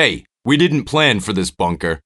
Hey, we didn't plan for this bunker.